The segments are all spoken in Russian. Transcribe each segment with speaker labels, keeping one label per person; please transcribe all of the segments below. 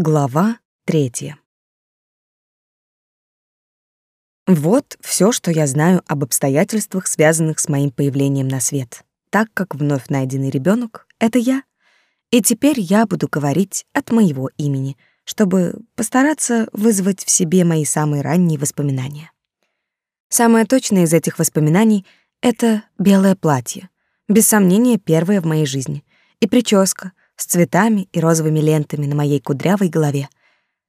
Speaker 1: Глава третья. Вот все, что я знаю об обстоятельствах, связанных с моим появлением на свет. Так как вновь найденный ребенок — это я. И теперь я буду говорить от моего имени, чтобы постараться вызвать в себе мои самые ранние воспоминания. Самое точное из этих воспоминаний — это белое платье. Без сомнения, первое в моей жизни. И прическа, с цветами и розовыми лентами на моей кудрявой голове.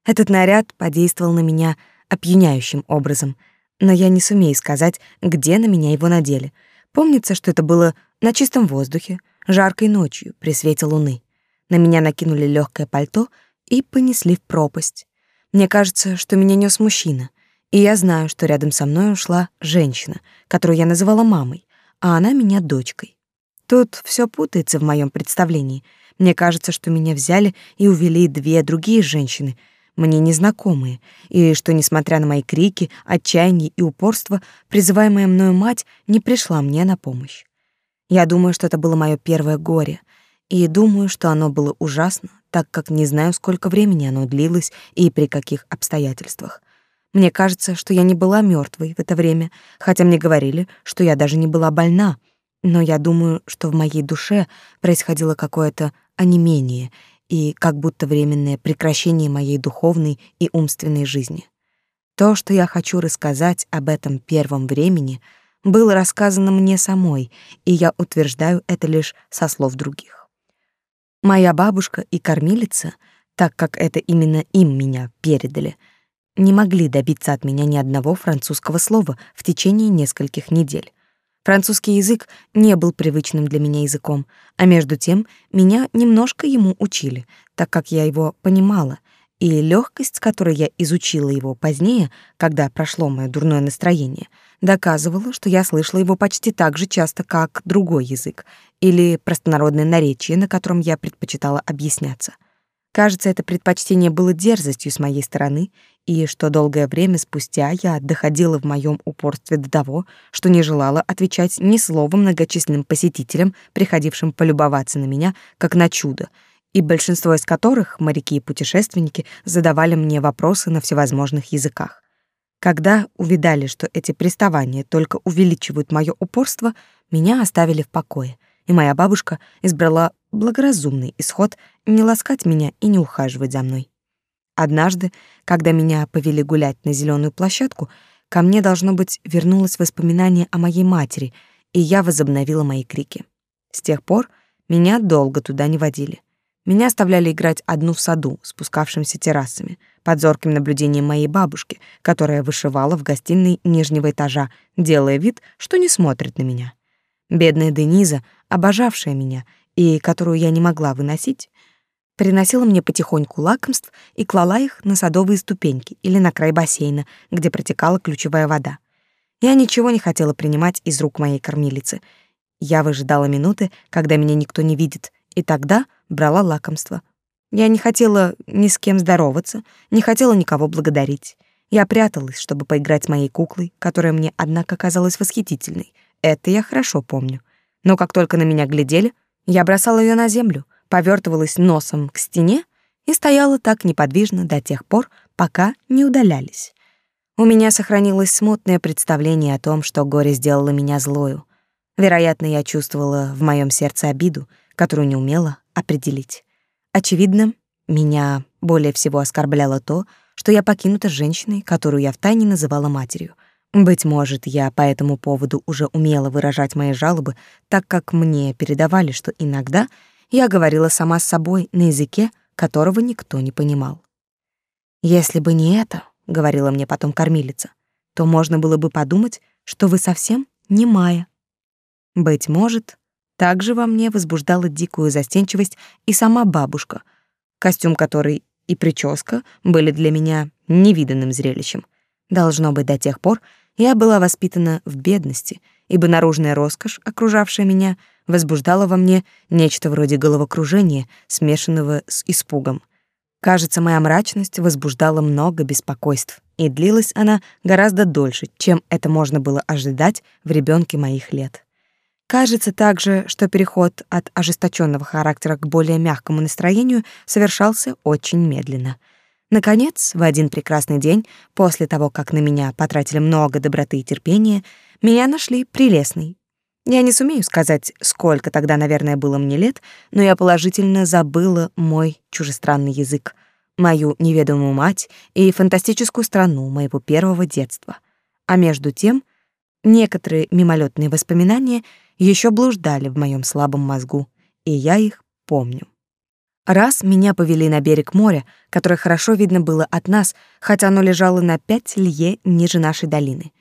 Speaker 1: Этот наряд подействовал на меня опьяняющим образом, но я не сумею сказать, где на меня его надели. Помнится, что это было на чистом воздухе, жаркой ночью, при свете луны. На меня накинули легкое пальто и понесли в пропасть. Мне кажется, что меня нес мужчина, и я знаю, что рядом со мной ушла женщина, которую я называла мамой, а она меня дочкой. Тут все путается в моем представлении — мне кажется, что меня взяли и увели две другие женщины, мне незнакомые, и что, несмотря на мои крики, отчаяние и упорство, призываемая мною мать не пришла мне на помощь. Я думаю, что это было мое первое горе, и думаю, что оно было ужасно, так как не знаю, сколько времени оно длилось и при каких обстоятельствах. Мне кажется, что я не была мертвой в это время, хотя мне говорили, что я даже не была больна, но я думаю, что в моей душе происходило какое-то онемение и как будто временное прекращение моей духовной и умственной жизни. То, что я хочу рассказать об этом первом времени, было рассказано мне самой, и я утверждаю это лишь со слов других. Моя бабушка и кормилица, так как это именно им меня передали, не могли добиться от меня ни одного французского слова в течение нескольких недель. Французский язык не был привычным для меня языком, а между тем меня немножко ему учили, так как я его понимала, и легкость, с которой я изучила его позднее, когда прошло мое дурное настроение, доказывала, что я слышала его почти так же часто, как другой язык или простонародное наречие, на котором я предпочитала объясняться. Кажется, это предпочтение было дерзостью с моей стороны, и что долгое время спустя я доходила в моем упорстве до того, что не желала отвечать ни словом многочисленным посетителям, приходившим полюбоваться на меня, как на чудо, и большинство из которых, моряки и путешественники, задавали мне вопросы на всевозможных языках. Когда увидали, что эти приставания только увеличивают мое упорство, меня оставили в покое, и моя бабушка избрала благоразумный исход не ласкать меня и не ухаживать за мной. Однажды, когда меня повели гулять на зеленую площадку, ко мне, должно быть, вернулось воспоминание о моей матери, и я возобновила мои крики. С тех пор меня долго туда не водили. Меня оставляли играть одну в саду, спускавшимся террасами, под зорким наблюдением моей бабушки, которая вышивала в гостиной нижнего этажа, делая вид, что не смотрит на меня. Бедная Дениза, обожавшая меня и которую я не могла выносить, приносила мне потихоньку лакомств и клала их на садовые ступеньки или на край бассейна, где протекала ключевая вода. Я ничего не хотела принимать из рук моей кормилицы. Я выжидала минуты, когда меня никто не видит, и тогда брала лакомство. Я не хотела ни с кем здороваться, не хотела никого благодарить. Я пряталась, чтобы поиграть с моей куклой, которая мне, однако, казалась восхитительной. Это я хорошо помню. Но как только на меня глядели, я бросала ее на землю — повертывалась носом к стене и стояла так неподвижно до тех пор, пока не удалялись. У меня сохранилось смутное представление о том, что горе сделало меня злою. Вероятно, я чувствовала в моем сердце обиду, которую не умела определить. Очевидно, меня более всего оскорбляло то, что я покинута женщиной, которую я втайне называла матерью. Быть может, я по этому поводу уже умела выражать мои жалобы, так как мне передавали, что иногда я говорила сама с собой на языке, которого никто не понимал. «Если бы не это», — говорила мне потом кормилица, «то можно было бы подумать, что вы совсем не Майя». Быть может, также во мне возбуждала дикую застенчивость и сама бабушка, костюм которой и прическа были для меня невиданным зрелищем. Должно быть, до тех пор я была воспитана в бедности, ибо наружная роскошь, окружавшая меня, возбуждала во мне нечто вроде головокружения, смешанного с испугом. Кажется, моя мрачность возбуждала много беспокойств, и длилась она гораздо дольше, чем это можно было ожидать в ребенке моих лет. Кажется также, что переход от ожесточенного характера к более мягкому настроению совершался очень медленно. Наконец, в один прекрасный день, после того, как на меня потратили много доброты и терпения, меня нашли прелестной. Я не сумею сказать, сколько тогда, наверное, было мне лет, но я положительно забыла мой чужестранный язык, мою неведомую мать и фантастическую страну моего первого детства. А между тем, некоторые мимолетные воспоминания — еще блуждали в моем слабом мозгу, и я их помню. Раз меня повели на берег моря, которое хорошо видно было от нас, хотя оно лежало на пять лье ниже нашей долины.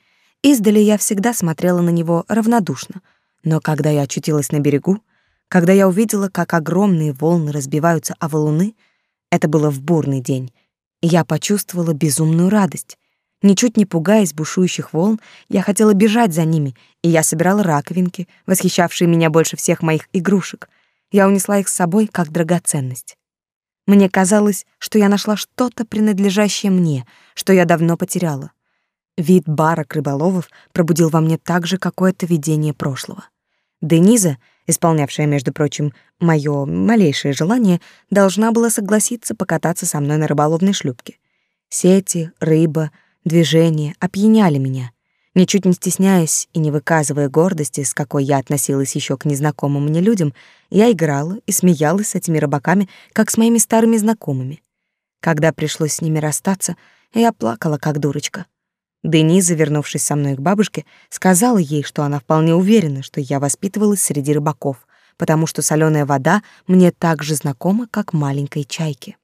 Speaker 1: Издали я всегда смотрела на него равнодушно, но когда я очутилась на берегу, когда я увидела, как огромные волны разбиваются о валуны, это было в бурный день, я почувствовала безумную радость. Ничуть не пугаясь бушующих волн, я хотела бежать за ними, и я собирала раковинки, восхищавшие меня больше всех моих игрушек. Я унесла их с собой как драгоценность. Мне казалось, что я нашла что-то принадлежащее мне, что я давно потеряла. Вид барок рыболовов пробудил во мне также какое-то видение прошлого. Дениза, исполнявшая, между прочим, мое малейшее желание, должна была согласиться покататься со мной на рыболовной шлюпке. Сети, рыба — движения опьяняли меня. Ничуть не стесняясь и не выказывая гордости, с какой я относилась еще к незнакомым мне людям, я играла и смеялась с этими рыбаками, как с моими старыми знакомыми. Когда пришлось с ними расстаться, я плакала, как дурочка. Дениза, вернувшись со мной к бабушке, сказала ей, что она вполне уверена, что я воспитывалась среди рыбаков, потому что соленая вода мне так же знакома, как маленькой чайке.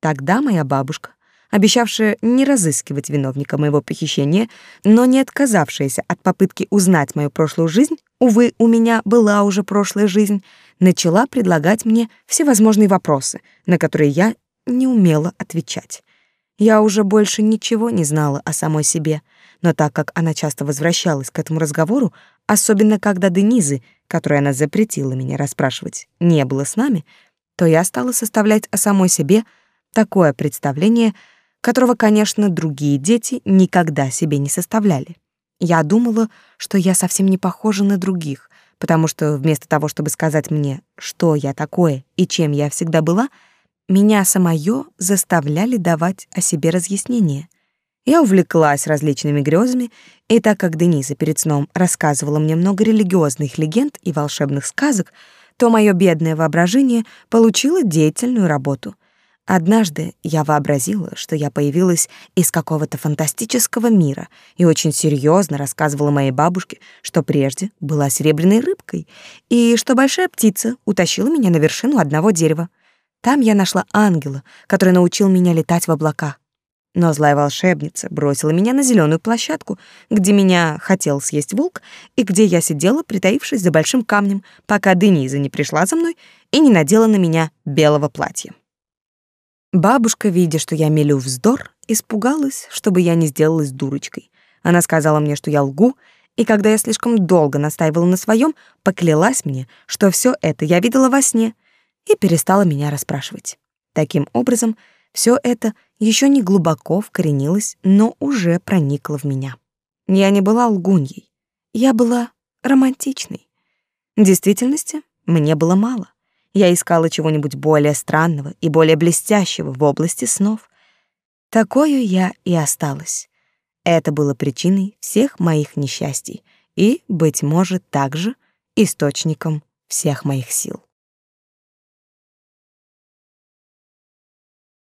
Speaker 1: Тогда моя бабушка обещавшая не разыскивать виновника моего похищения, но не отказавшаяся от попытки узнать мою прошлую жизнь, увы, у меня была уже прошлая жизнь, начала предлагать мне всевозможные вопросы, на которые я не умела отвечать. Я уже больше ничего не знала о самой себе, но так как она часто возвращалась к этому разговору, особенно когда Денизы, которой она запретила меня расспрашивать, не было с нами, то я стала составлять о самой себе такое представление, которого, конечно, другие дети никогда себе не составляли. Я думала, что я совсем не похожа на других, потому что вместо того, чтобы сказать мне, что я такое и чем я всегда была, меня самое заставляли давать о себе разъяснения. Я увлеклась различными грезами, и так как Дениза перед сном рассказывала мне много религиозных легенд и волшебных сказок, то мое бедное воображение получило деятельную работу — Однажды я вообразила, что я появилась из какого-то фантастического мира и очень серьезно рассказывала моей бабушке, что прежде была серебряной рыбкой, и что большая птица утащила меня на вершину одного дерева. Там я нашла ангела, который научил меня летать в облаках. Но злая волшебница бросила меня на зеленую площадку, где меня хотел съесть волк, и где я сидела, притаившись за большим камнем, пока Дениза не пришла за мной и не надела на меня белого платья. Бабушка, видя, что я мелю вздор, испугалась, чтобы я не сделалась дурочкой. Она сказала мне, что я лгу, и когда я слишком долго настаивала на своем, поклялась мне, что все это я видела во сне, и перестала меня расспрашивать. Таким образом, все это еще не глубоко вкоренилось, но уже проникло в меня. Я не была лгуньей, я была романтичной. В действительности мне было мало. Я искала чего-нибудь более странного и более блестящего в области снов. Такою я и осталась. Это было причиной всех моих несчастий и, быть может, также источником всех моих сил.